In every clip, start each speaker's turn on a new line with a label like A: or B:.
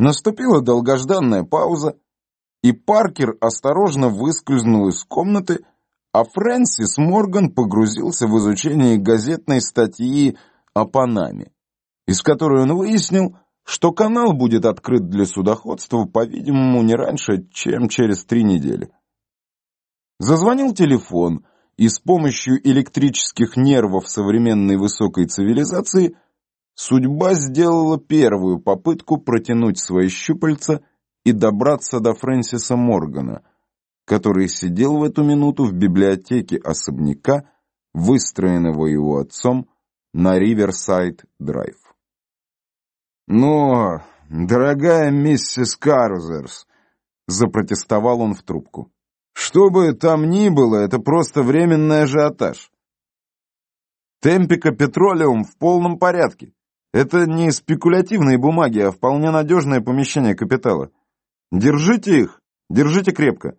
A: Наступила долгожданная пауза, и Паркер осторожно выскользнул из комнаты, а Фрэнсис Морган погрузился в изучение газетной статьи о Панаме, из которой он выяснил, что канал будет открыт для судоходства, по-видимому, не раньше, чем через три недели. Зазвонил телефон, и с помощью электрических нервов современной высокой цивилизации судьба сделала первую попытку протянуть свои щупальца и добраться до Фрэнсиса Моргана, который сидел в эту минуту в библиотеке особняка, выстроенного его отцом на Риверсайд-драйв. «Но, дорогая миссис Карзерс», — запротестовал он в трубку, — «что бы там ни было, это просто временный ажиотаж. Темпика Петролиум в полном порядке. Это не спекулятивные бумаги, а вполне надежное помещение капитала. Держите их, держите крепко.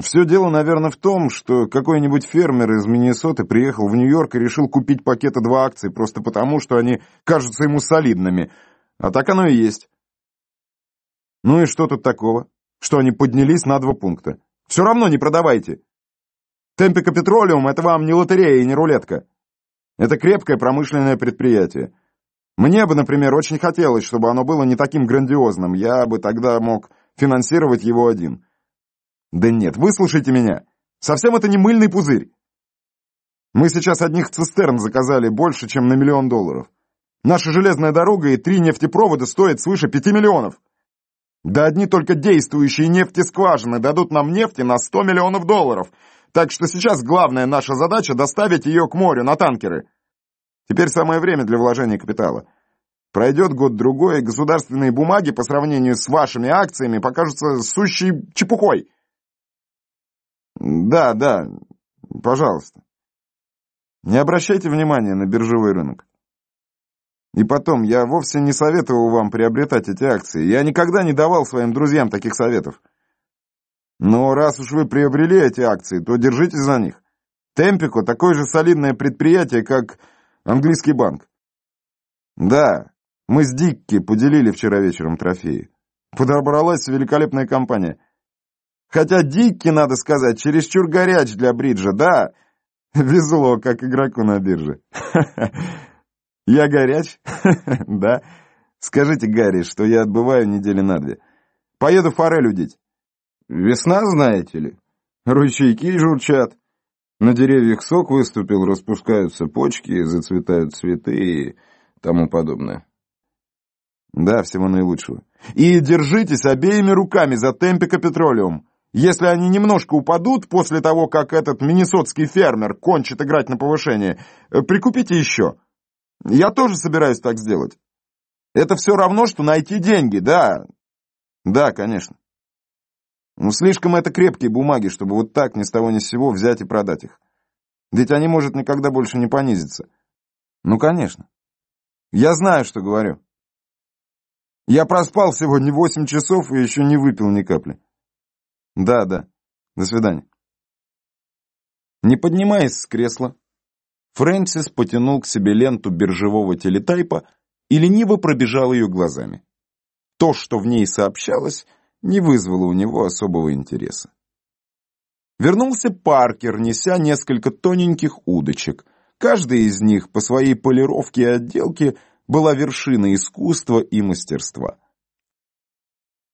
A: Все дело, наверное, в том, что какой-нибудь фермер из Миннесоты приехал в Нью-Йорк и решил купить пакета два акций просто потому, что они кажутся ему солидными. А так оно и есть. Ну и что тут такого? Что они поднялись на два пункта. Все равно не продавайте. Темпика Петролиум — это вам не лотерея и не рулетка. Это крепкое промышленное предприятие. Мне бы, например, очень хотелось, чтобы оно было не таким грандиозным. Я бы тогда мог финансировать его один. Да нет, выслушайте меня. Совсем это не мыльный пузырь. Мы сейчас одних цистерн заказали больше, чем на миллион долларов. Наша железная дорога и три нефтепровода стоят свыше пяти миллионов. Да одни только действующие нефтескважины дадут нам нефти на сто миллионов долларов. Так что сейчас главная наша задача доставить ее к морю на танкеры. Теперь самое время для вложения капитала. Пройдет год-другой, и государственные бумаги по сравнению с вашими акциями покажутся сущей чепухой. Да, да, пожалуйста. Не обращайте внимания на биржевой рынок. И потом, я вовсе не советовал вам приобретать эти акции. Я никогда не давал своим друзьям таких советов. Но раз уж вы приобрели эти акции, то держитесь за них. Темпико такое же солидное предприятие, как Английский банк. Да, мы с Дикки поделили вчера вечером трофеи. Подобралась великолепная компания. Хотя Дикки, надо сказать, чересчур горяч для бриджа, да. Везло, как игроку на бирже. Я горяч? Да. Скажите, Гарри, что я отбываю недели на две. Поеду форель удить. Весна, знаете ли. Ручейки журчат. На деревьях сок выступил, распускаются почки, зацветают цветы и тому подобное. Да, всего наилучшего. И держитесь обеими руками за Темпика Петролиум. Если они немножко упадут после того, как этот миннесотский фермер кончит играть на повышение, э, прикупите еще. Я тоже собираюсь так сделать. Это все равно, что найти деньги, да. Да, конечно. Ну, слишком это крепкие бумаги, чтобы вот так ни с того ни с сего взять и продать их. Ведь они, может, никогда больше не понизиться. Ну, конечно. Я знаю, что говорю. Я проспал сегодня восемь часов и еще не выпил ни капли. Да, да. До свидания. Не поднимаясь с кресла, Фрэнсис потянул к себе ленту биржевого телетайпа и лениво пробежал ее глазами. То, что в ней сообщалось, не вызвало у него особого интереса. Вернулся Паркер, неся несколько тоненьких удочек. Каждая из них по своей полировке и отделке была вершиной искусства и мастерства.